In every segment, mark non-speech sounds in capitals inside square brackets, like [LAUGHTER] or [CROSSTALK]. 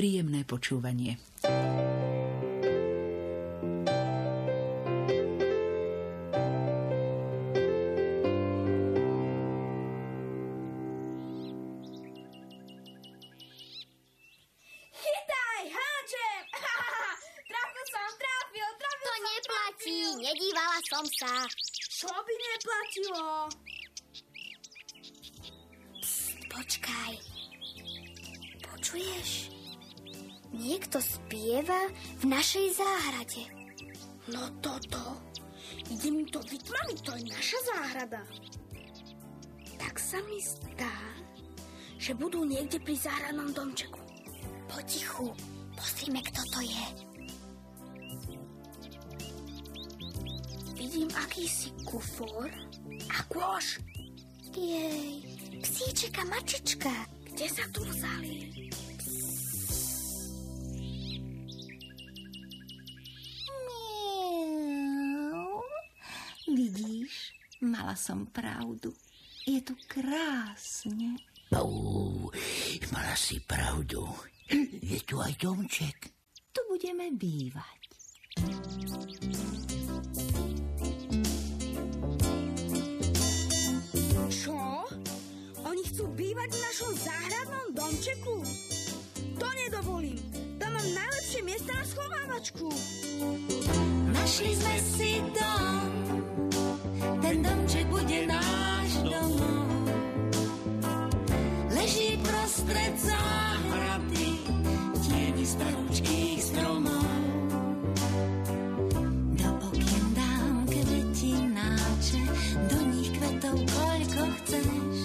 Príjemné počúvanie. Ide mi to vytmaviť, to je naša záhrada. Tak sa mi zdá, že budú niekde pri záhradnom domčeku. Potichu, pozrime, kto to je. Vidím akýsi kufor a kôš. Jej, psíček mačička. Kde sa tu vzali? Vidíš, mala som pravdu. Je tu krásne. Au, mala si pravdu. Je tu aj domček. Tu budeme bývať. Čo? Oni chcú bývať v našom záhradnom domčeku? To nedovolím. Tam mám najlepšie miesta na schovávačku. Našli sme si dom, prostred záhrady, tieni starúčkých stromov. Do okien dám kvetináče, do nich kvetov koľko chceš.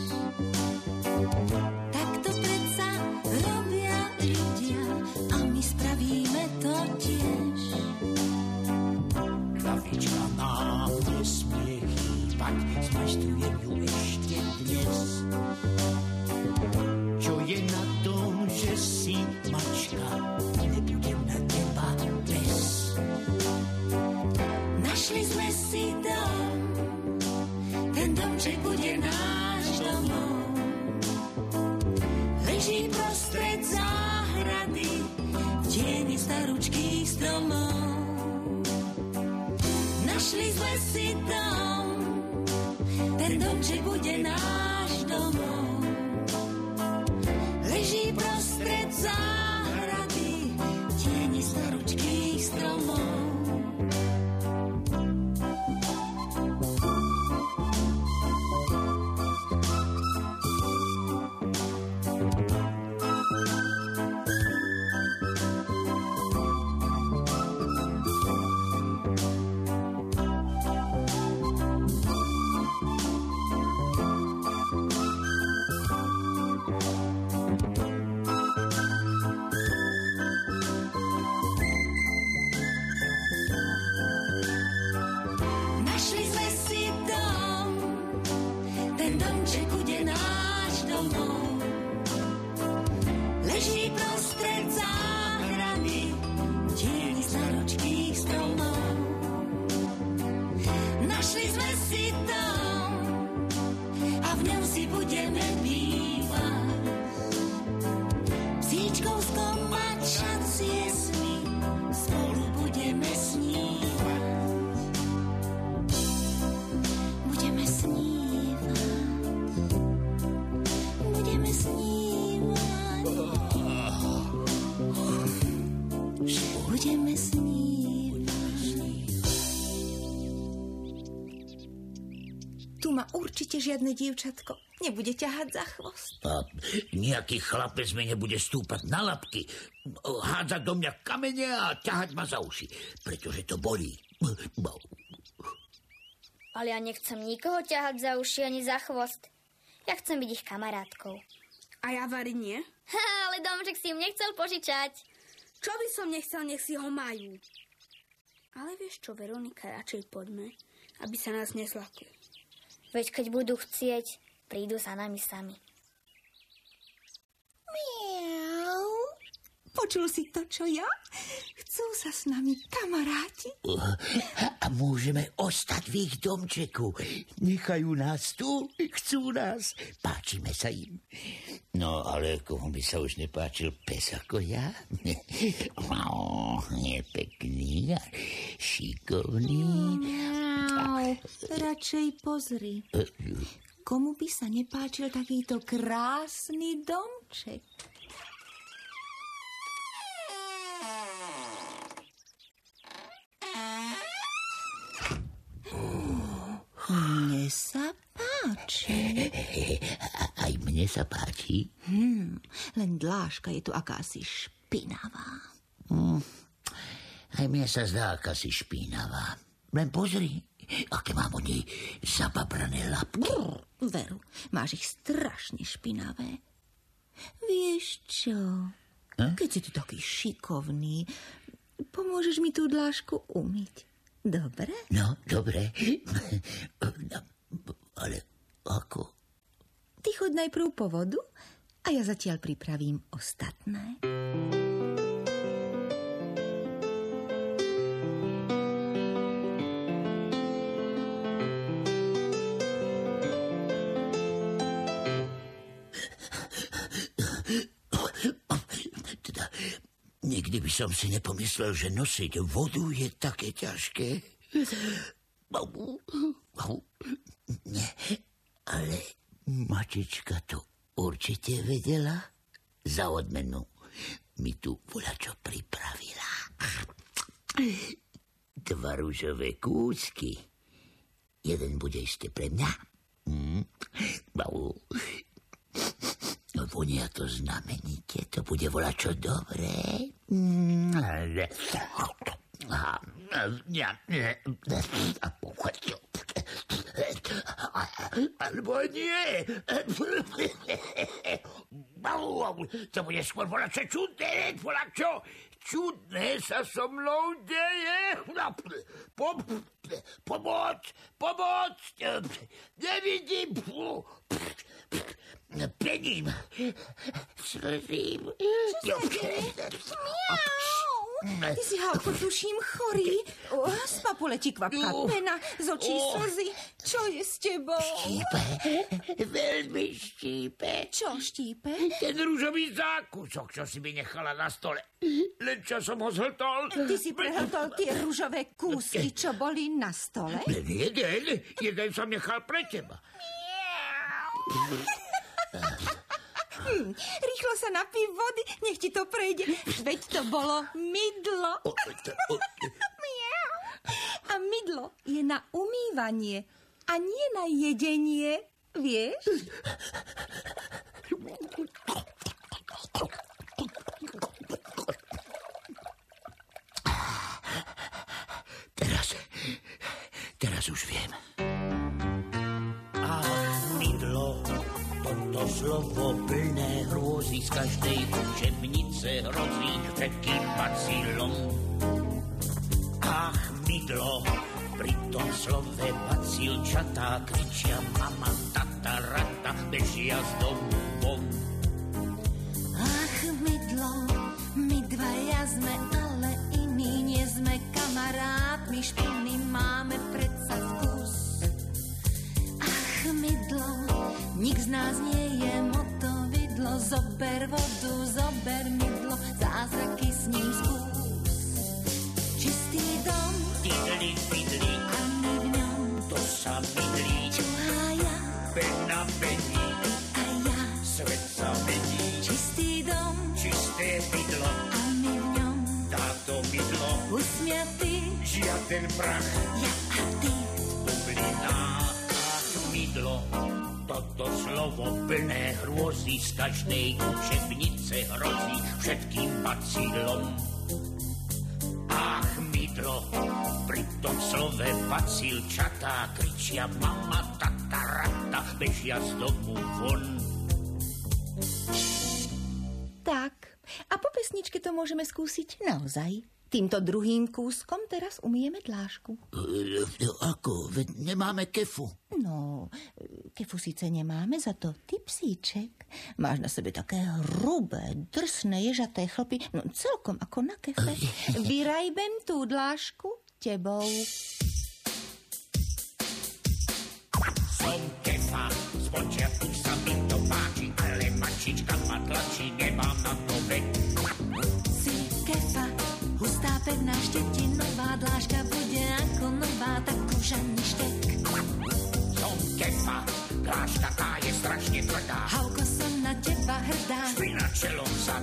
Určite žiadne dievčatko nebude ťahať za chvost. A nejaký chlapec mi nebude stúpať na labky, hádzať do mňa kamene a ťahať ma za uši, pretože to bolí. Ale ja nechcem nikoho ťahať za uši ani za chvost. Ja chcem byť ich kamarátkou. A ja vari nie? Ha, ale domček si im nechcel požičať. Čo by som nechcel, nech si ho majú. Ale vieš čo, Veronika, radšej poďme, aby sa nás nezlakli. Veď keď budú chcieť, prídu za nami sami. Miau. Počul si to, čo ja? Chcú sa s nami kamaráti. A môžeme ostať v ich domčeku. Nechajú nás tu, chcú nás, páčime sa im. No, ale komu by sa už nepáčil pes ako ja? No, je pekný šikovný. Radšej pozri. Komu by sa nepáčil takýto krásny domček? Mne sa páči. [LAUGHS] Aj mne sa páči. Len dláška je tu akási špinavá. Aj mne sa zdá akási špínavá. Len pozri, aké mám od nej zababrané lapky. Veru, máš ich strašne špinavé. Vieš čo? Keď si ty taký šikovný, pomôžeš mi tú dlášku umyť. Dobre? No, dobre. [LAUGHS] No, ale ako? Ty choď najprv po vodu a ja zatiaľ pripravím ostatné. Nikdy by som si nepomyslel, že nosiť vodu je také ťažké. Nie, ale matička to určite vedela. Za odmenu mi tu čo pripravila. Dva rúžové kúsky. Jeden bude ešte pre mňa. Mm. Vonia to znamenite, to bude čo dobré. Mm, ale- A, ja, nie. A pochoď. Alebo nie. To bude skôr čo čudné, čo čudné sa so mnou deje. Po, pomoc, pomoc, nevidím. Pením, slzím. Ty si, Halko, tuším, chorý. O, z papule ti kvapká Ú. pena, z očí Ó. slzy. Čo je s tebou? Štípe, veľmi štípe. Čo štípe? Ten rúžový zákusok, čo si mi nechala na stole. Len čo som ho zhltol. Ty si prehltol tie rúžové kúsky, čo boli na stole? Len jeden, jeden som nechal pre teba. Rýchlo sa napí vody, nech ti to prejde. Veď to bolo mydlo. [LAUGHS] A mydlo je na umývanie a nie na jedenie, vieš? teraz, teraz už viem. Slovo plné hrôzy z každej učebnice hrozí všetkým bacilom. Ach, mydlo, pri tom slove bacilčatá kričia mama, tata, rata, bežia z domu von. Ach, mydlo, my dvaja sme, ale iní nie sme kamarátmi, špiny nik z nás nie je motovidlo, zober vodu, zober mydlo, zázraky s ním skús. Čistý dom. Didli, didli, a my v ňom, to sa mydlí, čuhája pena pení, a ja, svet sa mení, čistý dom. Čisté mydlo, a my v ňom, táto mydlo, usmiatý, žiaden prach. ja a ty. bubliná ach mydlo. Toto slovo plné hrôzy z každej učebnice hrozí všetkým bacilom. Ach mydlo, pri tom slove bacilčatá kričia mama, tata, rata, bežia z domu von. Tak, a po pesničke to môžeme skúsiť naozaj. Týmto druhým kúskom teraz umieme dlášku. E, ako? Veď nemáme kefu. No, kefu síce nemáme, za to ty, psíček, máš na sebe také hrubé, drsné, ježaté chlpy, no celkom ako na kefe. [LAUGHS] Vyrajbem tú dlášku tebou. Som kefa, z počiatku sa mi to páči, ale mačička ma tlačí, nemám na to vek. Pevná štetinová dláška bude ako nová, tak už ani štek. Som kefa, dláška tá je strašne tvrdá, Hauko som na teba hrdá. špina čelom sa,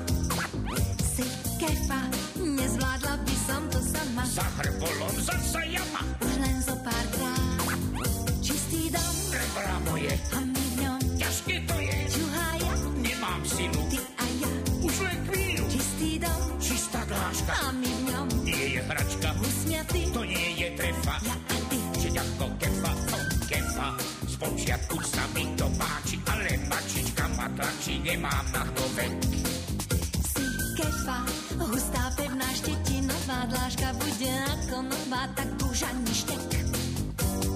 počiatku sa mi to páči, ale mačička ma tlačí, nemám na to vek. Si kefa, hustá pevná štetinová dláška bude ako nová, tak už ani štek.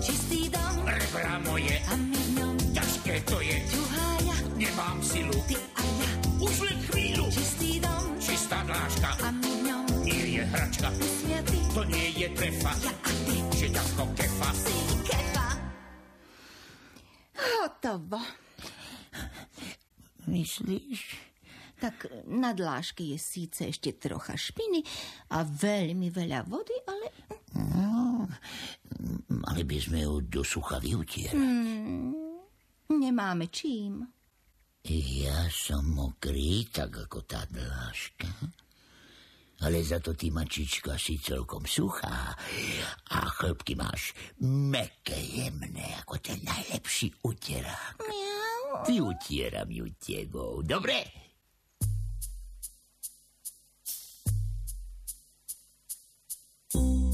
Čistý dom Rebra moje, a my v ňom ťažké to je, ťuhája, nemám silu, ty a ja. už len chvíľu. Čistý dom Čistá dláška, a my v ňom nie je hračka, usmiatý, to nie je trefa, ja a Hotovo. Myslíš? Tak na dláške je síce ešte trocha špiny a veľmi veľa vody, ale No, mali by sme ju do sucha vyutierať. nemáme čím. Ja som mokrý, tak ako tá dláška. Ale za to ty, mačička, si celkom suchá a chlpky máš meké, jemné, ako ten najlepší utierák. Vyutieram ju tebou, dobre? som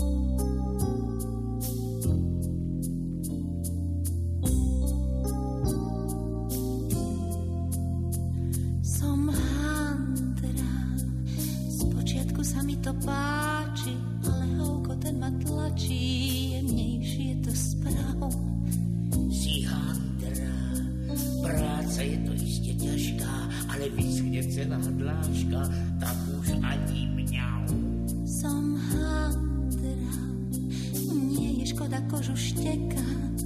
celá dláška, tak už ani mňau. Som handra, nie je škoda kožu šteka,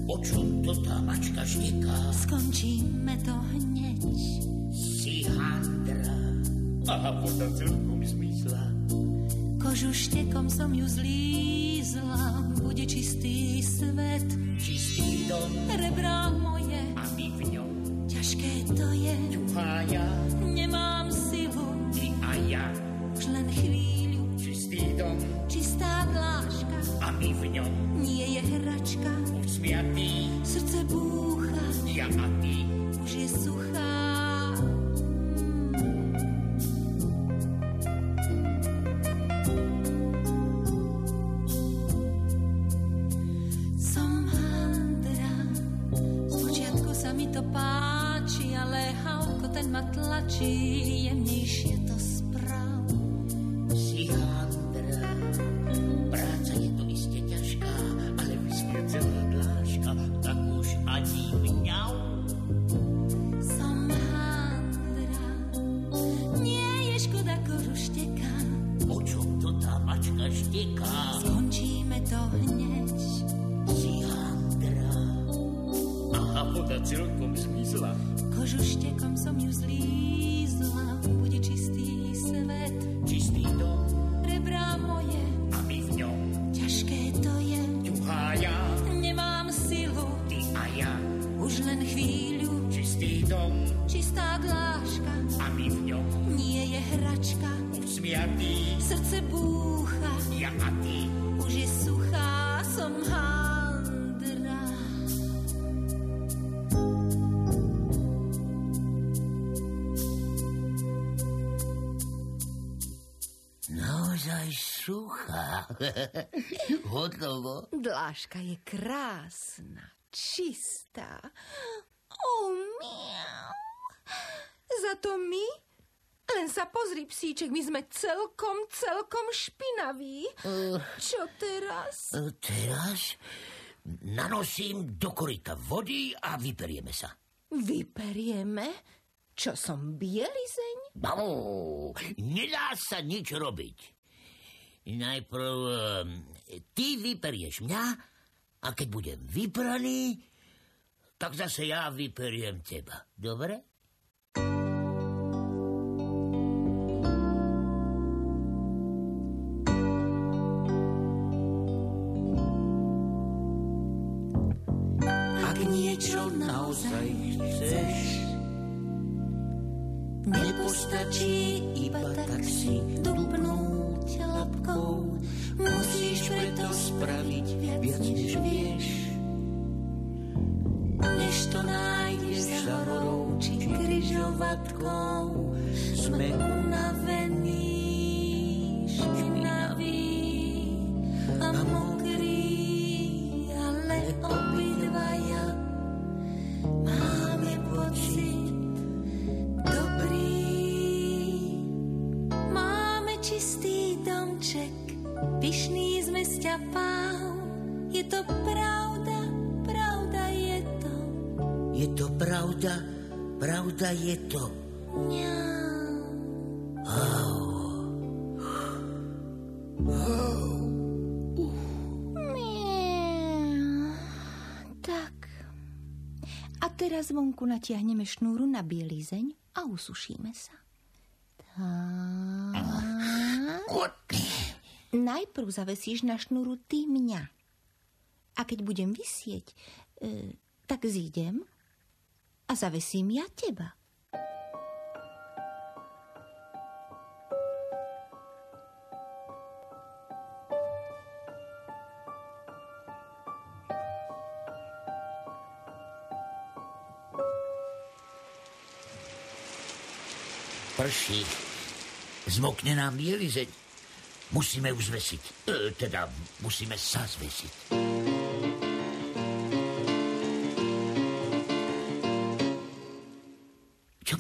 O čom to tá mačka šteká? skončíme to hneď. Si handra, aha, voda celkom zmizla. Kožu štekom som ju zlízla, bude čistý svet, Čistý dom rebrá moje, a my v ňom ťažké to je, ťuhája, nemám ma tlačí, jemnejšie Dláška je krásna, čistá. O, miau. Za to my Len sa pozri, psíček, my sme celkom, celkom špinaví. Čo teraz? E, Teraz nanosím do koryta vody a vyperieme sa. Vyperieme? Čo som bielizeň? Bau, nedá sa nič robiť. Najprv e, ty vyperieš mňa a keď budem vypraný, tak zase ja vyperiem teba. Dobre? Ak niečo naozaj chceš, nepostačí iba tak si dupnúť labkou. Musíš preto spraviť viac, než vieš. Než to nájdeš za horou či kryžovatkou, sme pravda, pravda je to. Tak. A teraz vonku natiahneme šnúru na bielizeň a usušíme sa. Tak. Najprv zavesíš na šnúru ty mňa. A keď budem vysieť, e, tak zídem a zavesím ja teba. Prší. Zmokne nám bielizeň. Musíme ju zvesiť. E, teda musíme sa zvesiť.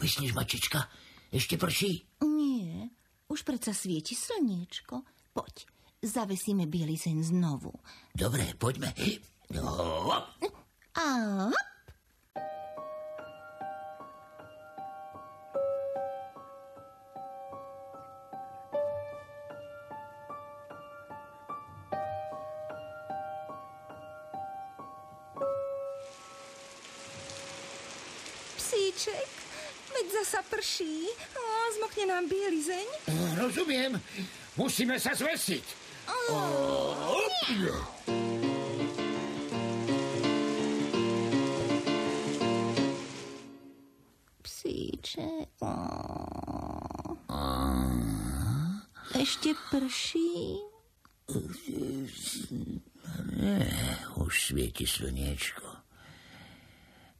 Myslíš, mačička? Ešte prší? Nie, už predsa svieti slniečko. Poď, zavesíme bielizeň znovu. Dobre, poďme. No, A hop. Musíme sa zvesiť. Psíček. o. Ešte prší. Už svieti slniečko.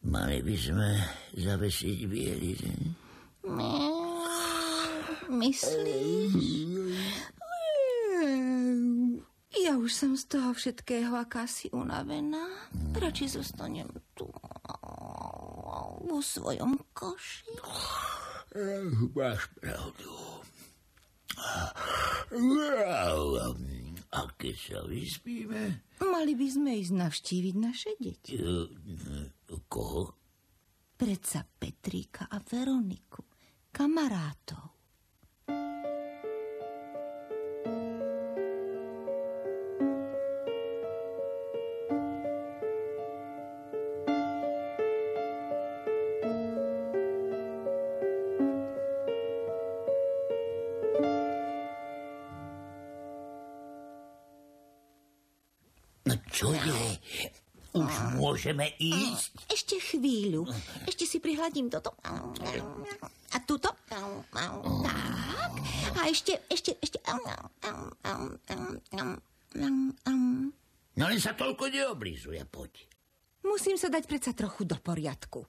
Mali by sme zavesiť bielizeň. Myslíš? Ja už som z toho všetkého akási unavená. Radšej zostanem tu vo svojom koši. Máš pravdu. A keď sa vyspíme, Mali by sme ísť navštíviť naše deti. e, koho? Predsa Petríka a Veroniku, kamarátov. Čo je? Už môžeme ísť? Ešte chvíľu. Ešte si prihľadím toto. A tuto. Tak. A ešte, ešte, ešte. No len sa toľko neoblízuje, poď. Musím sa dať predsa trochu do poriadku.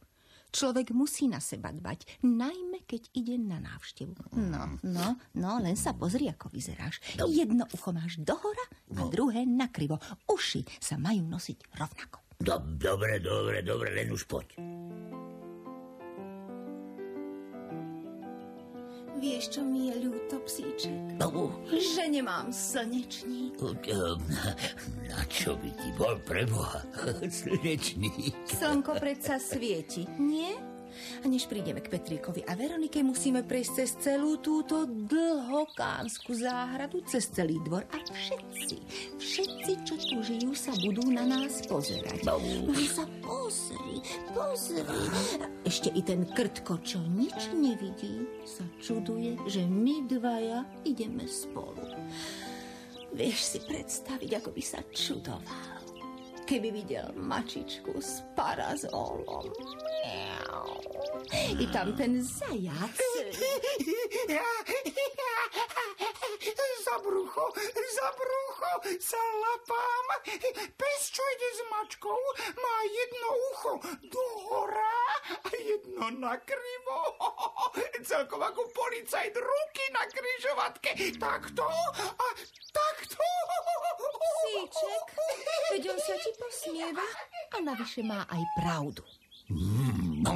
Človek musí na seba dbať, najmä keď ide na návštevu. No, no, no, len sa pozri, ako vyzeráš. Jedno ucho máš dohora a druhé nakrivo. Uši sa majú nosiť rovnako. Do, dobre, dobre, dobre, len už poď. Vieš, čo mi je ľúto, psíček? No, Že nemám slnečník. na čo by ti bol preboha slnečný? Slnko predsa svieti, nie? A než prídeme k Petríkovi a Veronike, musíme prejsť cez celú túto dlhokánsku záhradu, cez celý dvor a všetci, všetci, čo tu žijú, sa budú na nás pozerať. No. No sa pozri, pozri. Ešte i ten krtko, čo nič nevidí, sa čuduje, že my dvaja ideme spolu. Vieš si predstaviť, ako by sa čudoval, keby videl mačičku s parazolom. Miau. I tam ten zajac. Za brucho, za brucho sa lapám. Pes, čo ide s mačkou, má jedno ucho do hora a jedno na krivo. Celkom ako policajt ruky na kryžovatke. Takto a takto. Psíček, veď on sa ti posmieva a navyše má aj pravdu. No,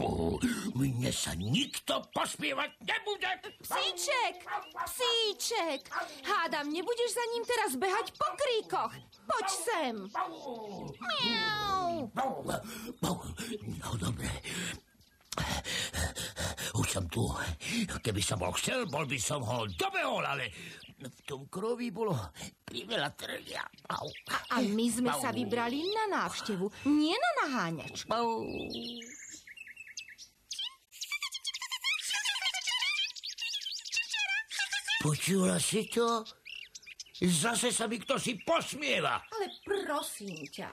mne sa nikto pospievať nebude. Psíček, psíček, hádam, nebudeš za ním teraz behať po kríkoch. Poď sem. Miau. No, dobre. Už som tu. Keby som bol chcel, bol by som ho dobehol, ale v tom krovi bolo priveľa trlia. Au. A my sme sa vybrali na návštevu, nie na naháňačku. Au. Počula si to? Zase sa mi kto si posmieva. Ale prosím ťa.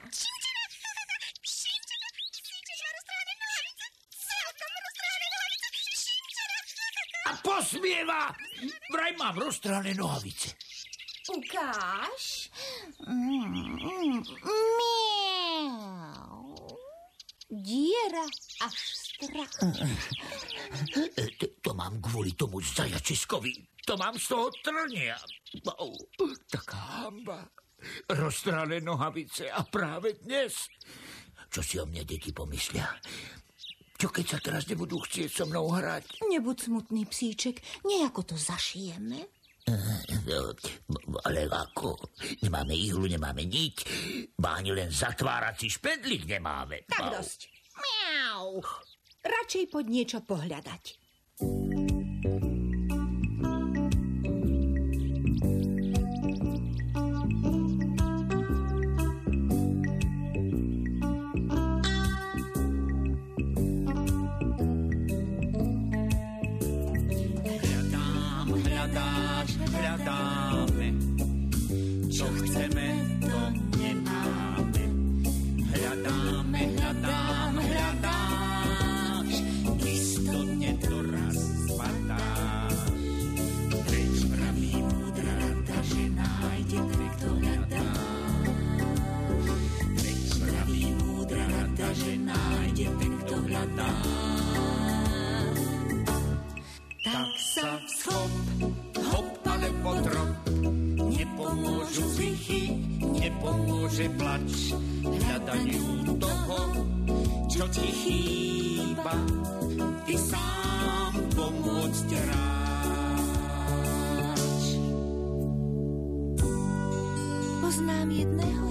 A posmieva! Vraj mám roztrhané nohavice. Ukáž. Mm, mm, miau. Diera až strach. E, To, to mám kvôli tomu zajačiskovi. To mám z toho trnia. Au, taká hamba. Roztrhané nohavice a práve dnes. Čo si o mne deti pomyslia? Čo keď sa teraz nebudú chcieť so mnou hrať? Nebuď smutný, psíček, nejako to zašijeme. No, Ale ako? Nemáme ihlu, nemáme niť. Ba ani len zatvárací špendlík nemáme. Tak dosť. Miau. Radšej poď niečo pohľadať. Hľadám, hľadáš, hľadáme. 你好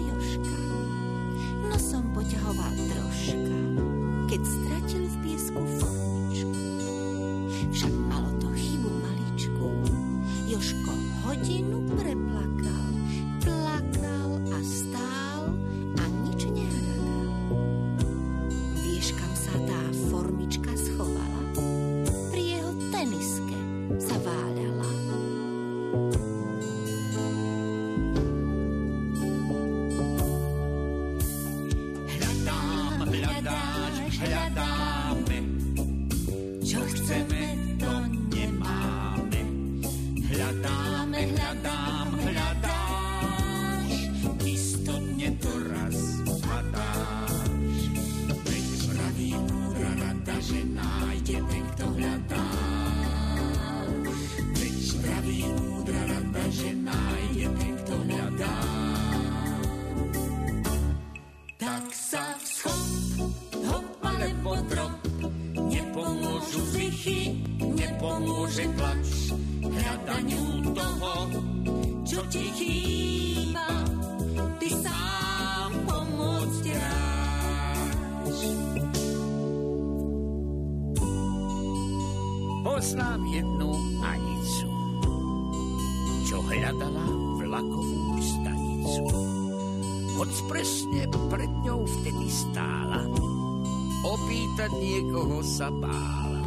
stála, opýtať niekoho sa bála.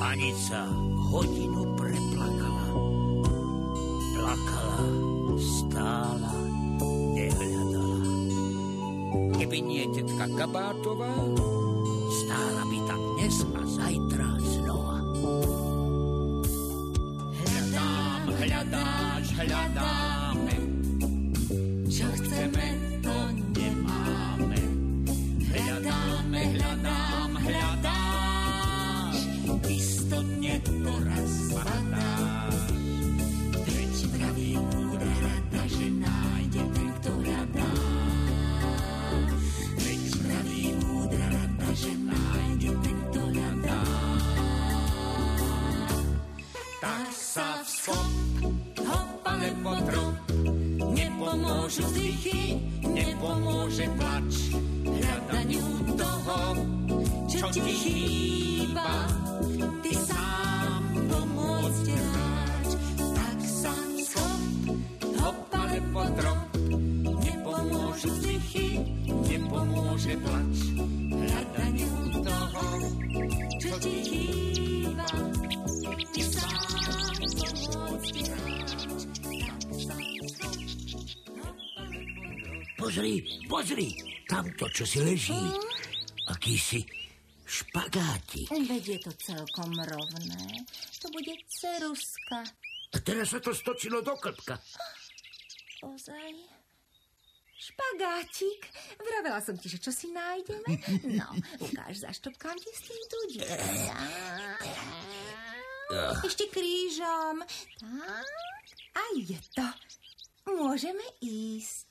Anica hodinu preplakala, plakala, stála, nehľadala. Keby nie tetka Kabátová, stála by tam dnes a zajtra znova. Hľadám, hľadáš, hľadáme, nepomôže plač. Hľadaniu toho, čo ti chýba, ty sám pomôcť. Pozri, pozri, tamto, čo si leží. Akýsi špagátik. Veď je to celkom rovné. To bude ceruska. A teraz sa to stočilo do klpka. Ozaj? Špagátik? Vravela som ti, že čo si nájdeme. No, [LAUGHS] ukáž, zaštopkám ti s tým dudík. [LAUGHS] Ešte krížom. Tak. A je to. Môžeme ísť.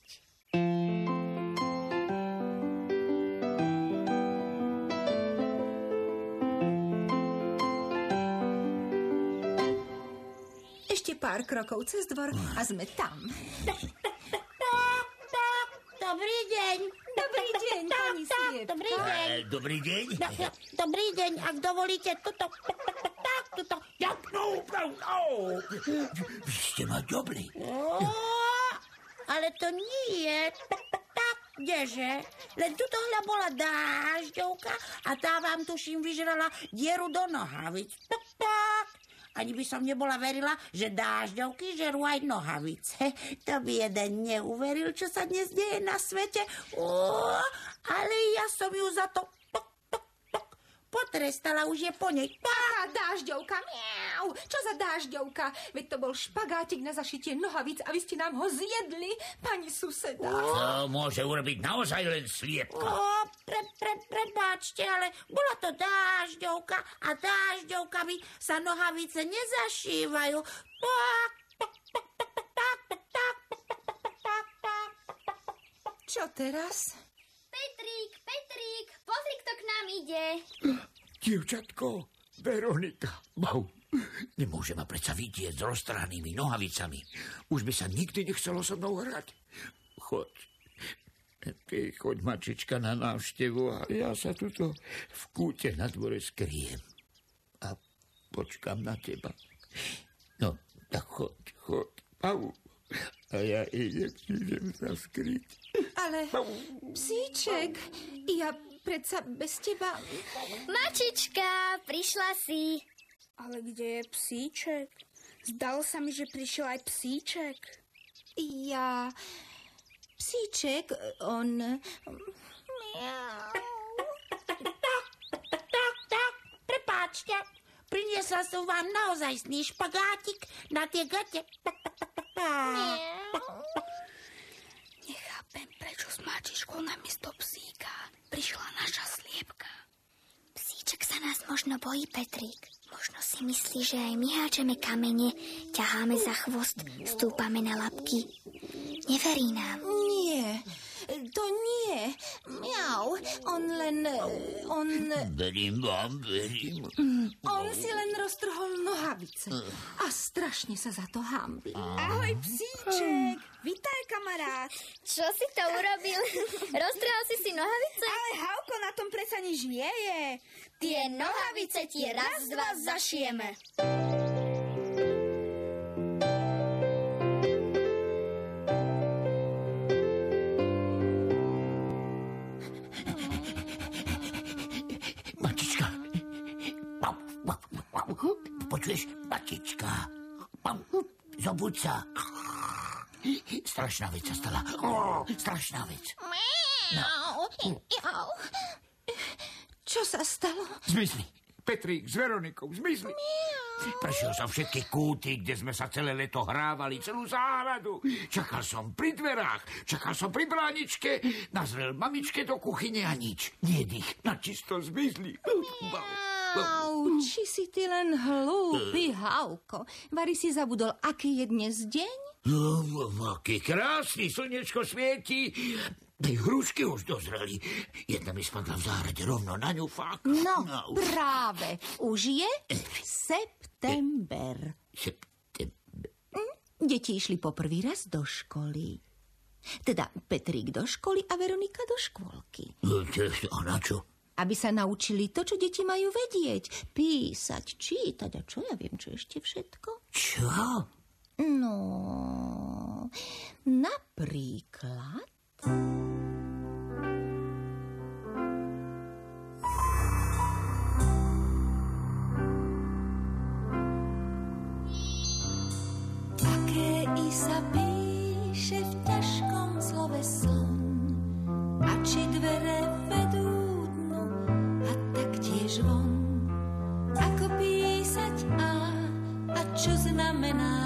Ešte pár krokov cez dvor a sme tam. [LAUGHS] Dobrý deň. Dobrý deň, pani Sliepka. Dobrý deň. E, dobrý deň. No, no, Dobrý deň, ak dovolíte, tuto, tak, tuto. Jak no, no. Vy ste ma dobrí. Ó, ale to nie. Tak, kdeže? Len tuto hľa bola dážďovka a tá vám tuším vyžrala dieru do nohavic. Tak, tak. Ani by som nebola verila, že dážďovky žerú aj nohavice. To by jeden neuveril, čo sa dnes deje na svete. Ó, ale ja som ju za to potrestala, už je po nej. Tá dážďovka, miau. Čo za dážďovka? Veď to bol špagátik na zašitie nohavic a vy ste nám ho zjedli, pani suseda. To môže urobiť naozaj len sliepka. Ó, pre, pre, prepáčte, ale bola to dážďovka a dážďovkami sa nohavice nezašívajú. Tak, tak, tak, tak, tak, tak, tak, tak, tak, tak, tak. Čo teraz? Petrík, Petrík, pozri, kto k nám ide. Dievčatko, Veronika. Bau. Nemôže ma predsa vidieť s roztrhanými nohavicami. Už by sa nikdy nechcelo so mnou hrať. Choď. Ty choď, mačička, na návštevu a ja sa tuto v kúte na dvore skriem. A počkam na teba. No, tak choď, choď. Au. A ja idem, idem sa skryť. Ale, psíček, ja predsa bez teba... Mačička, prišla si. Ale kde je psíček? Zdalo sa mi, že prišiel aj psíček. Ja... Psíček, on... Prepáčte. Priniesla som vám naozaj sný špagátik na tie gate. Nechápem, prečo s mačičkou namiesto psíka prišla naša sliepka. Psíček sa nás možno bojí, Petrík. Možno si myslí, že aj my háčeme kamene, ťaháme za chvost, stúpame na labky. Neverí nám. Nie, to nie. Miau. On len... On... Verím vám, verím. On si len roztrhol nohavice. A strašne sa za to hambí. Ahoj, psíček. Vítaj, kamarát. Čo si to urobil? Roztrhal si si nohavice? Ale Hauko, na tom predsa nič nie je. Tie nohavice ti raz, dva zašijeme. Sa. Strašná vec sa stala. Strašná vec. Miau. Jau. Čo sa stalo? Zmizli. Petrík s Veronikou, zmizli. Prešiel som všetky kúty, kde sme sa celé leto hrávali, celú záhradu. Čakal som pri dverách, čakal som pri bráničke, nazrel mamičke do kuchyne a nič. Nie dých, na čisto zmizli. Au, či si ty len hlúpy, Hauko. Vary si zabudol, aký je dnes deň? No, aký krásny, slnečko svieti. Tej hrušky už dozreli. Jedna mi spadla v záhrade rovno na ňu, fakt. No, práve. Už je september. September. Deti išli poprvý raz do školy. Teda Petrík do školy a Veronika do škôlky. No, A na čo? Aby sa naučili to, čo deti majú vedieť. Písať, čítať a čo ja viem, čo ešte všetko. Čo? No, napríklad... Aké i sa píše v ťažkom slove sln a či dvere when I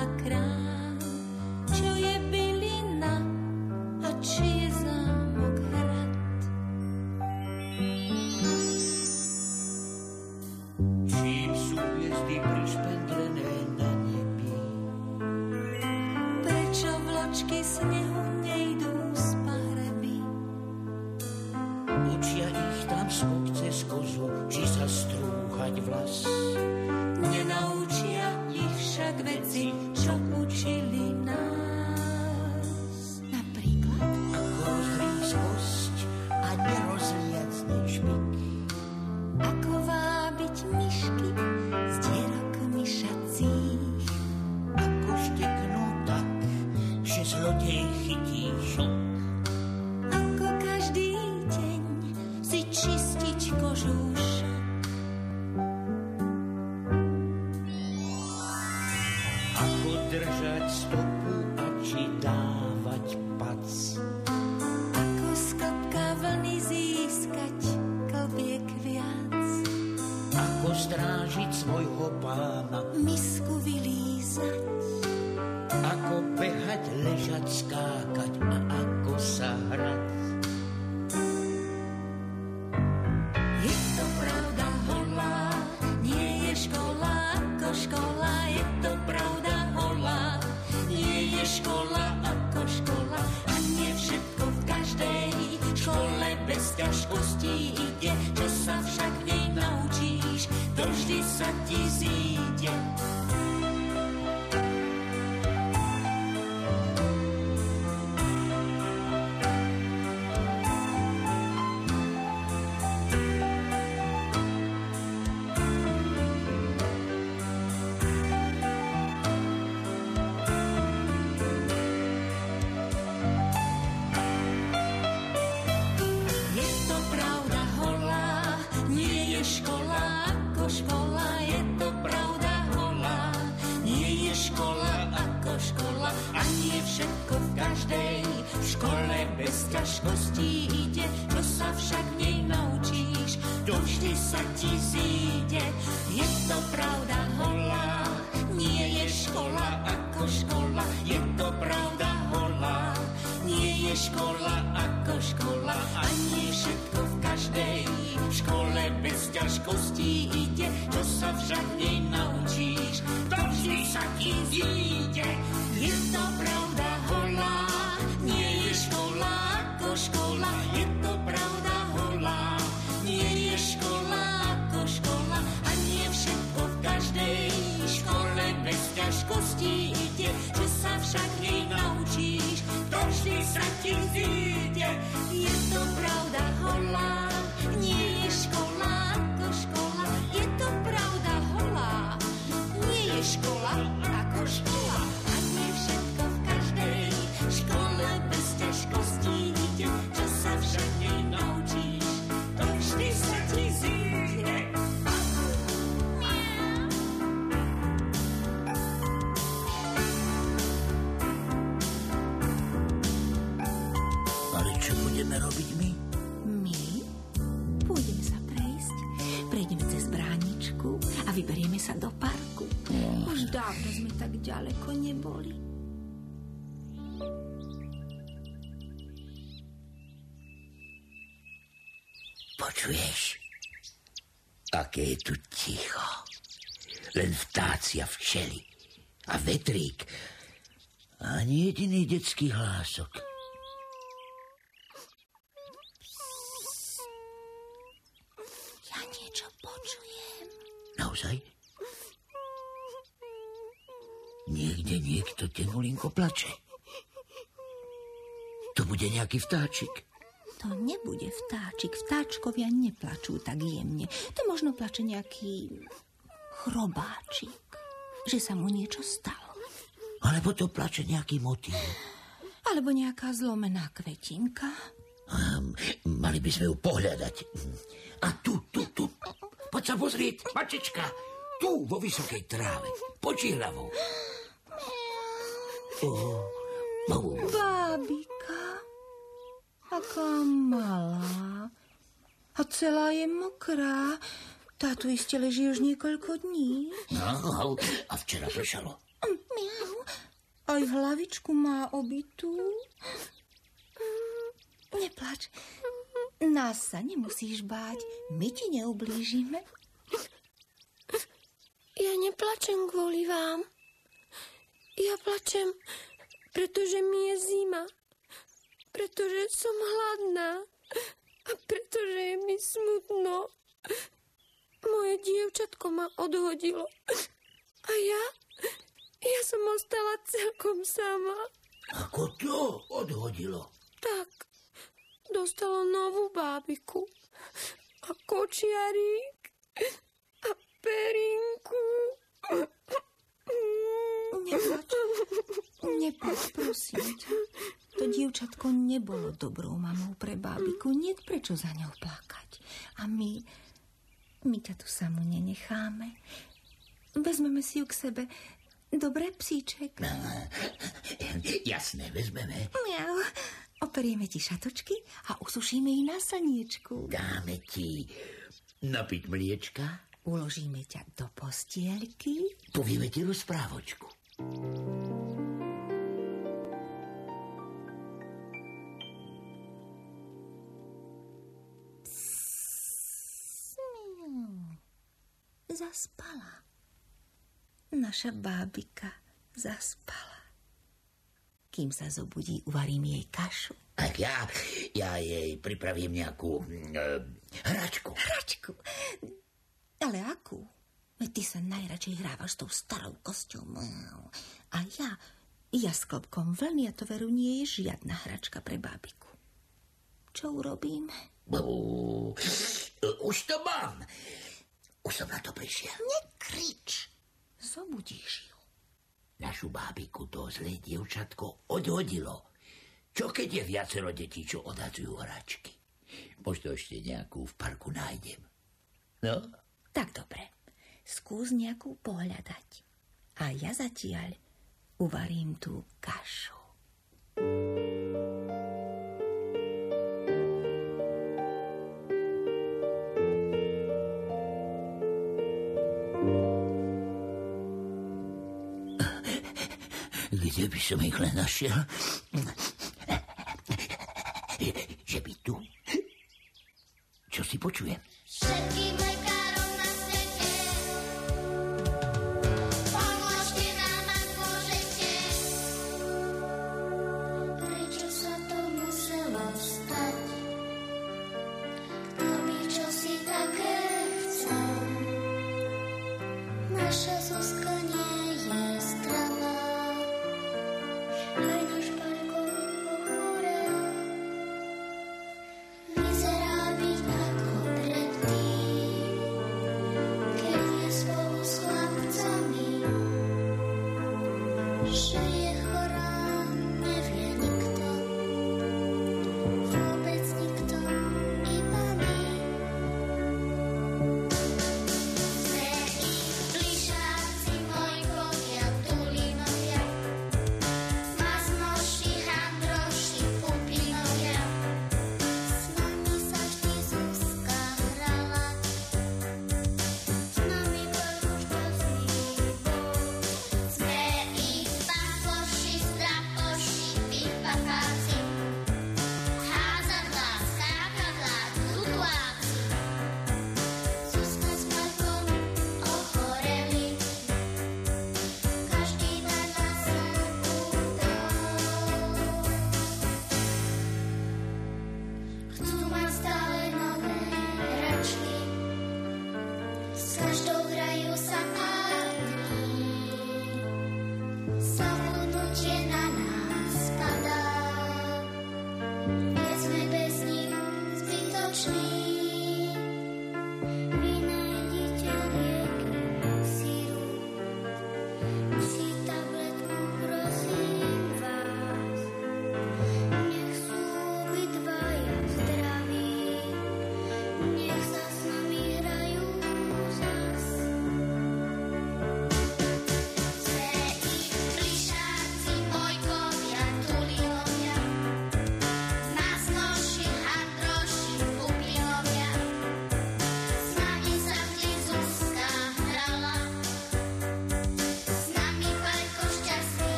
Počuješ? Aké je tu ticho. Len vtáci a včely. A vetrík. Ani jediný detský hlások. Ja niečo počujem. Naozaj? Niekde niekto tenulinko plače. To bude nejaký vtáčik. To nebude vtáčik. Vtáčkovia neplačú tak jemne. To možno plače nejaký chrobáčik, že sa mu niečo stalo. Alebo to plače nejaký motýl. Alebo nejaká zlomená kvetinka. Um, mali by sme ju pohľadať. A tu, tu, tu. Poď sa pozrieť, mačička. Tu, vo vysokej tráve. Počí hlavou. Oh, [GASPS] oh. Bábika, aká malá. A celá je mokrá. Táto iste leží už niekoľko dní. No, a včera pršalo. Miau. Aj hlavičku má obitú. Neplač. Nás sa nemusíš báť. My ti neublížime. Ja neplačem kvôli vám. Ja plačem, pretože mi je zima. Pretože som hladná. A pretože je mi smutno. Moje dievčatko ma odhodilo. A ja? Ja som ostala celkom sama. Ako to odhodilo? Tak, dostalo novú bábiku. A kočiarík. A perinku. Neplač. Neplač, prosím ťa. To dievčatko nebolo dobrou mamou pre bábiku. Nie prečo za ňou plakať. A my, my ťa tu samú nenecháme. Vezmeme si ju k sebe. Dobre, psíček? [LAUGHS] Jasné, vezmeme. Miau. Operieme ti šatočky a usušíme ich na slniečku. Dáme ti napiť mliečka, Uložíme ťa do postielky. povieme ti rozprávočku. Zaspala. Naša bábika zaspala. Kým sa zobudí, uvarím jej kašu. A ja, ja jej pripravím nejakú mm, e, hračku. Hračku. Ale akú? Veď ty sa najradšej hrávaš s tou starou kosťou. A ja, ja s klopkom vlny a to veru nie je žiadna hračka pre bábiku. Čo urobíme? Už to mám. Už som na to prišiel. Nekrič. Zobudíš ju. Našu bábiku to zlé dievčatko odhodilo. Čo keď je viacero detí, čo odhadzujú hračky? Možno ešte nejakú v parku nájdem. No, Tak dobre. Skús nejakú pohľadať. A ja zatiaľ uvarím tú kašu. Kde by som ich len našiel? Že by tu? Čo si počujem?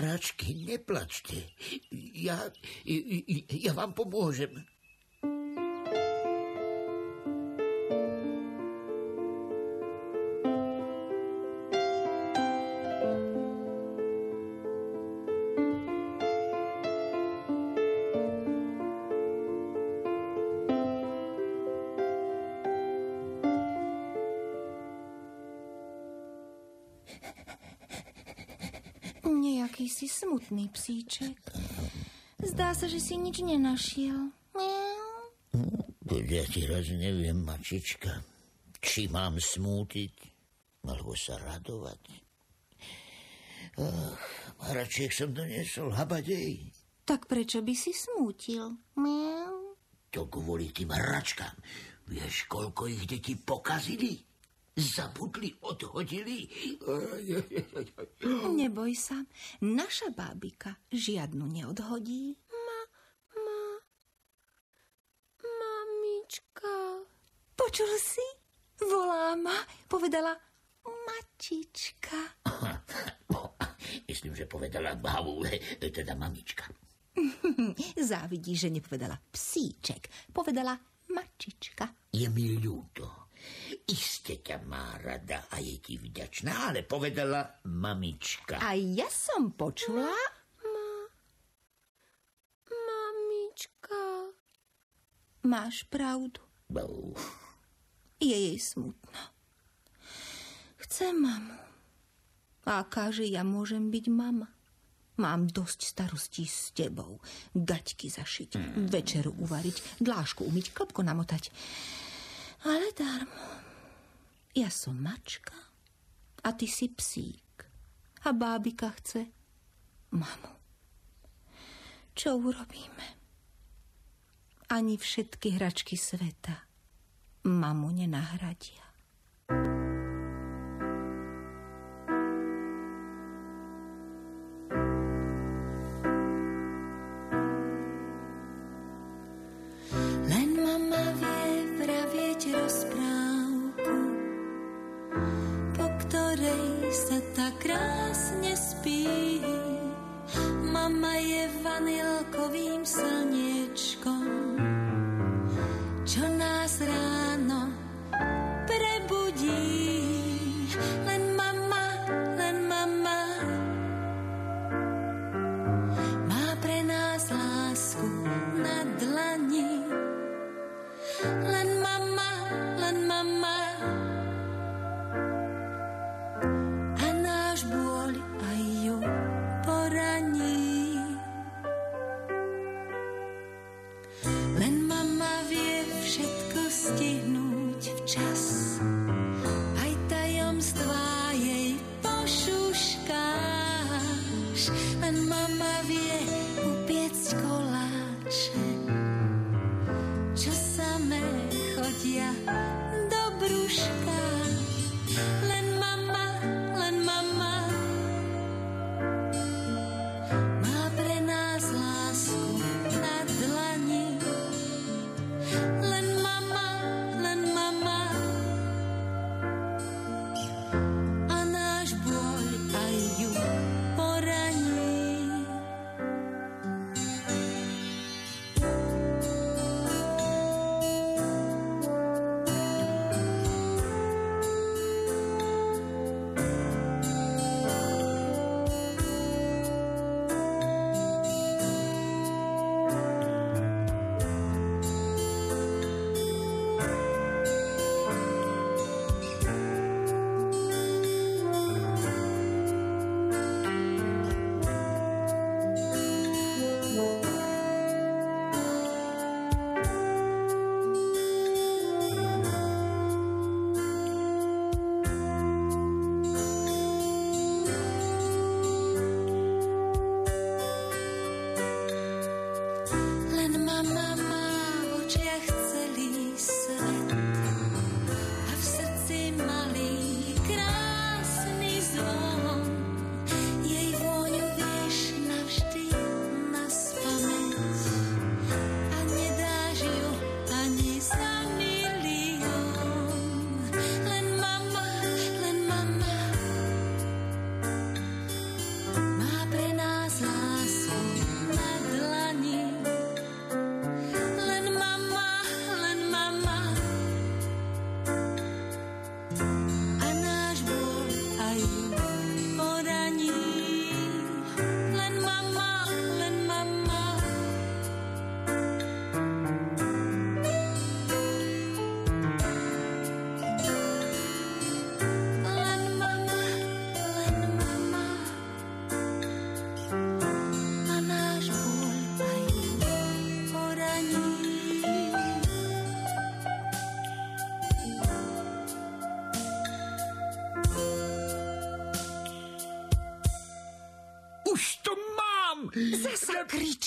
Hračky, neplačte. Ja, ja vám pomôžem. Že si nič nenašiel. Miau. Ja ti raz neviem, mačička, či mám smútiť, alebo sa radovať. Ach, hračiek som doniesol habadej. Tak prečo by si smútil? Miau. To kvôli tým hračkám. Vieš, koľko ich deti pokazili? Zabudli, odhodili. Neboj sa, naša bábika žiadnu neodhodí. Mamička. Počul si? Volá ma, povedala mačička. [LAUGHS] Myslím, že povedala bavu, teda mamička. [LAUGHS] Závidí, že nepovedala psíček, povedala mačička. Je mi ľúto. Iste ťa má rada a je ti vďačná, ale povedala mamička. A ja som počula... Mamička. Máš pravdu. Bau. Je jej smutno. Chce mamu. A akáže ja môžem byť mama? Mám dosť starostí s tebou. Gaťky zašiť, večeru uvariť, dlášku umyť, klopko namotať. Ale darmo. Ja som mačka a ty si psík. A bábika chce mamu. Čo urobíme? Ani všetky hračky sveta mamu nenahradia.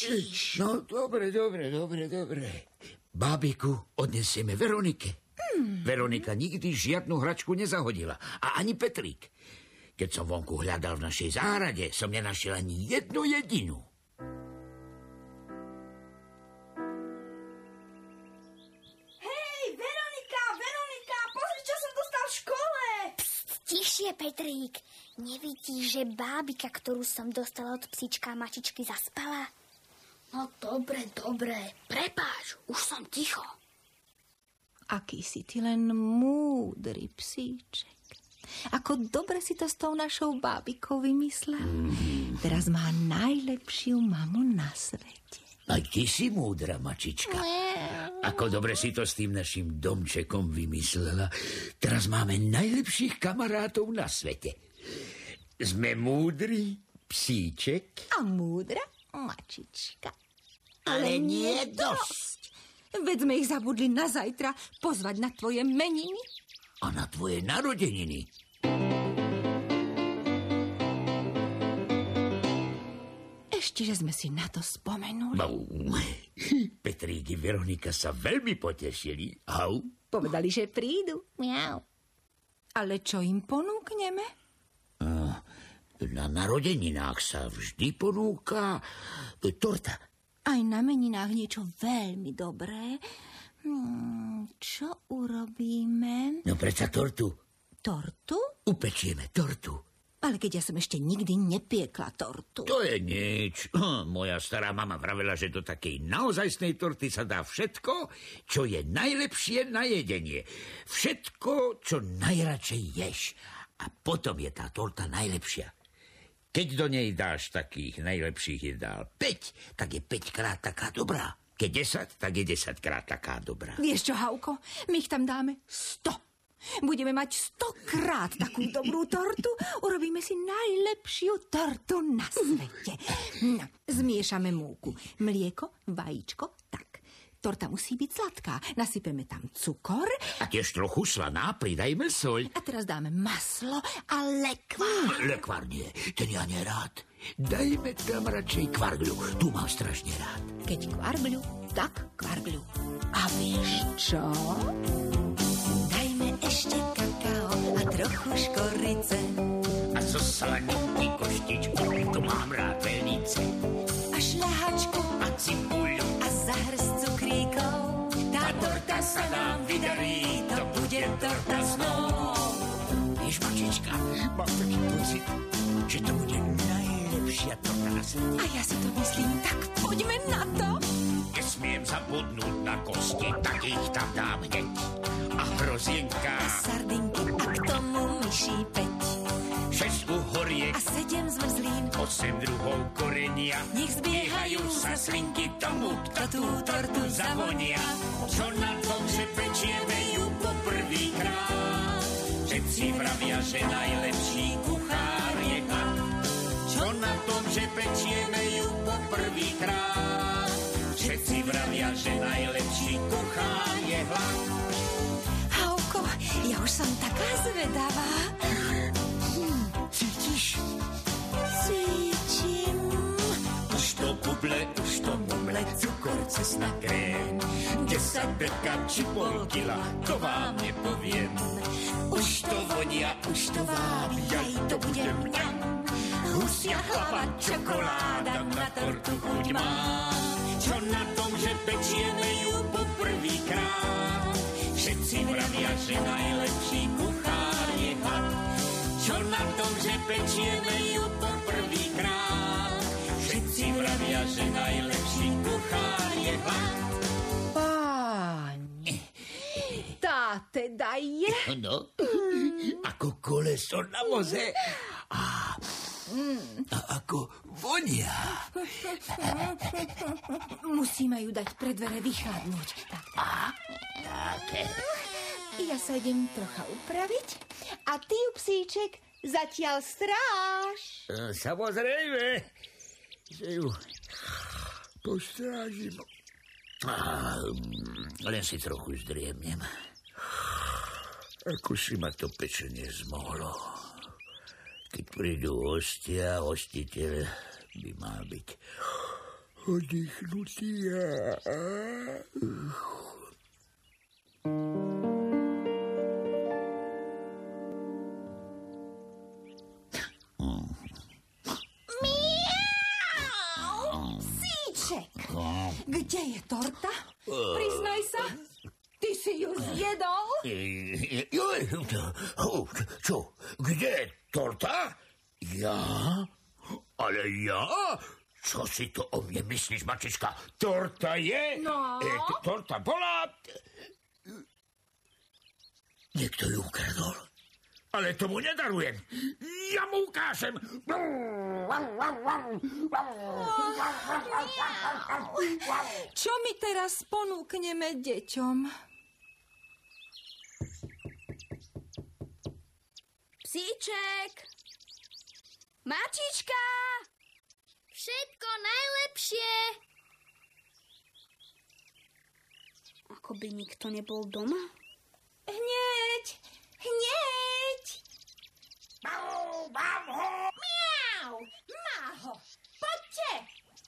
Kričíš. No, dobre, dobre, dobre, dobre. Bábiku odnesieme Veronike. Hmm. Veronika nikdy žiadnu hračku nezahodila. A ani Petrík. Keď som vonku hľadal v našej záhrade, som nenašiel ani jednu jedinú. Hej, Veronika, Veronika, pozri, čo som dostal v škole. Tišie, Petrík. Nevidíš, že bábika, ktorú som dostala od psíčka a mačičky, zaspala? No dobre, dobre. Prepáč, už som ticho. Aký si ty len múdry psíček. Ako dobre si to s tou našou bábikou vymyslel. Teraz má najlepšiu mamu na svete. Aj ty si múdra, mačička. Ako dobre si to s tým našim domčekom vymyslela. Teraz máme najlepších kamarátov na svete. Sme múdri, psíček. A múdra mačička. Ale nie dosť. Veď sme ich zabudli na zajtra pozvať na tvoje meniny. A na tvoje narodeniny. Ešte, že sme si na to spomenuli. Bau. [LAUGHS] Petrík i Veronika sa veľmi potešili. Au. Povedali, že prídu. Miau. Ale čo im ponúkneme? Na narodeninách sa vždy ponúka torta. Aj na meninách niečo veľmi dobré. Hmm, čo urobíme? No predsa tortu. Tortu? Upečieme tortu. Ale keď ja som ešte nikdy nepiekla tortu. To je nič. Hm, Moja stará mama vravela, že do takej naozajstnej torty sa dá všetko, čo je najlepšie na jedenie. Všetko, čo najradšej ješ. A potom je tá torta najlepšia. Keď do nej dáš takých najlepších jedál 5, tak je 5 krát taká dobrá. Keď 10, tak je 10 krát taká dobrá. Vieš čo, Hauko? My ich tam dáme 100. Budeme mať stokrát takú dobrú tortu. Urobíme si najlepšiu tortu na svete. No, zmiešame múku, mlieko, vajíčko, tak. Torta musí byť sladká. Nasypeme tam cukor A tiež trochu slaná, pridajme soľ. a teraz dáme maslo a lekvár. Lekvár nie, ten ja nerád. Dajme tam radšej kvargľu, tu mám strašne rád. Keď kvargľu, tak kvargľu. A vieš čo? Dajme ešte kakao a trochu škorice. A zo slaniny koštičku, to mám rád sa nám vydarí, to bude torta snov. Vieš, mačička, mám taký pocit, že to bude najlepšia torta na svete. A ja si to myslím, tak poďme na to. Nesmiem zabudnúť na kosti, tak ich tam dám hneď. A hrozienka, A sardinky a k tomu myší peť. šesť uhoriek, A sedem zmrzlín, osem druhov korenia. nech zbiehajú sa slinky tomu, kto tú tortu zavonia. Čo na tom, že pečieme ju poprvýkrát? Všetci vravia, že najlepší kuchár je had. Čo na tom, že pečieme ju poprvýkrát? Všetci vravia, že najlepší kuchár je hlad. Hauko, ja už som taká zvedavá. Cítim. Už to buble, už to buble, cukor, cesna, krém. Desať deka či pol kila, to vám nepoviem. Už to vonia, už to vábi, aj to bude mňam. Husia hlava, čokoláda, na tortu chuť má. Čo na tom, že pečieme ju poprvýkrát? Všetci vravia, že najlepší kuchár je had. Čo na tom, že pečieme ju vravia, že najlepší kuchár je had. Páni, tá teda je. No, ako koleso na voze. A, a ako vonia. Musíme ju dať pre dvere vychladnúť. Tak. Tak, Ja sa idem trocha upraviť. A ty, psíček, zatiaľ stráž. e, samozrejme, že ju postrážim. A, mm, len si trochu zdriemnem. Ako si ma to pečenie zmohlo. Keď prídu hostia, hostiteľ by mal byť oddychnutý. Psíček, Priznaj sa, ty si ju zjedol? Joj, čo, kde torta? Ja? Ale ja? Čo si to o mne myslíš, mačička? Torta je? No. E, torta bola... Niekto ju ukradol. Ale tomu nedarujem. Ja mu ukážem. Čo my teraz ponúkneme deťom? Psíček! Mačička! Všetko najlepšie. Ako by nikto nebol doma? Hneď, hneď! Mám ho! Miau! Má ho! Poďte!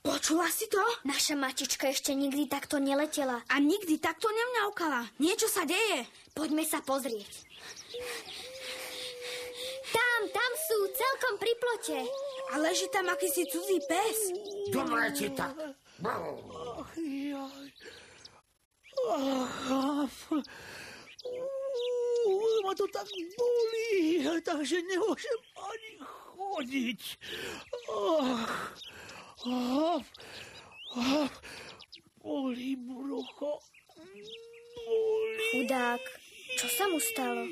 Počula si to? Naša mačička ešte nikdy takto neletela. A nikdy takto nemňaukala. Niečo sa deje. Poďme sa pozrieť. Tam, tam sú, celkom pri plote. A leží tam akýsi cudzí pes. Dobre ti tak. Ma to tak bolí, takže nemôžem ani chodiť. Ach, ach, ach, bolí brucho. Bolí. Chudák, čo sa mu stalo?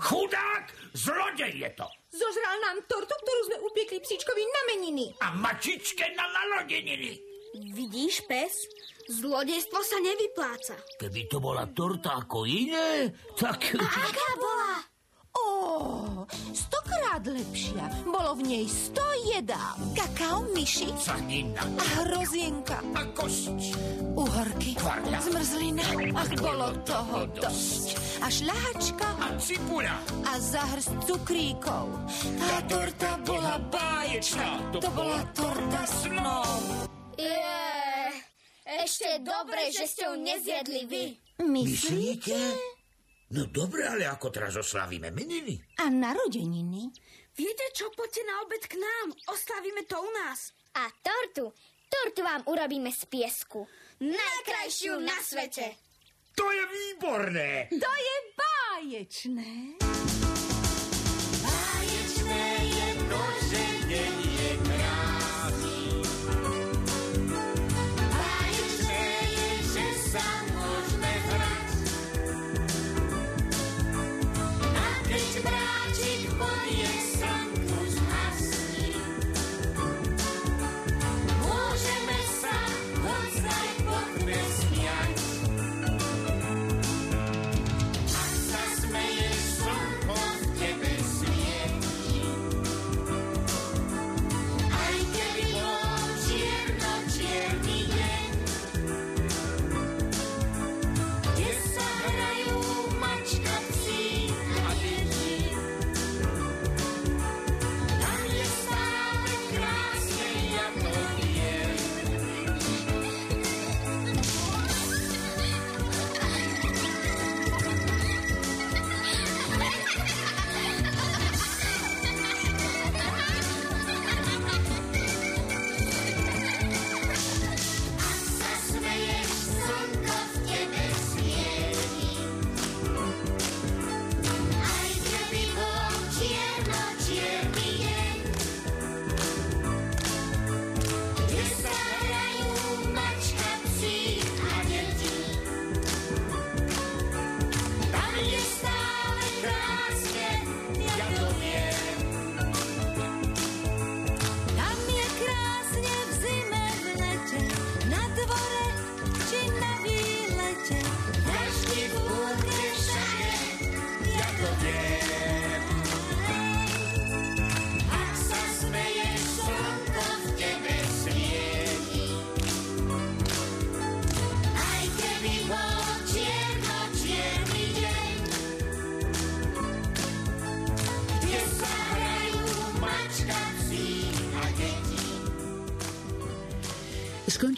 Chudák! Zlodej je to! Zožral nám tortu, ktorú sme upiekli psíčkovi na meniny. A mačičke na narodeniny. Vidíš, pes? Zlodejstvo sa nevypláca. Keby to bola torta ako iné, tak... Aká bola? Ó, stokrát lepšia. Bolo v nej sto jedál. Kakao, myši Sanina a hrozienka. a kosť. Uhorky, Kvarľa. zmrzlina. Ach, bolo toho dosť. A šľahačka A cipuľa. a zahrst cukríkov. Tá torta bola báječná. To bola torta snov. Je, ešte dobre, že ste ju nezjedli vy. Myslíte? No dobre, ale ako teraz oslavíme meniny? A narodeniny? Viete čo, poďte na obed k nám. Oslavíme to u nás. A tortu, tortu vám urobíme z piesku. Najkrajšiu na svete. To je výborné! To je báječné. Báječné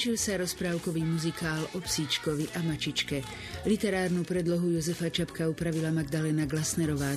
Skončil sa rozprávkový muzikál o psíčkovi a mačičke. Literárnu predlohu Jozefa Čapka upravila Magdalena Glasnerová.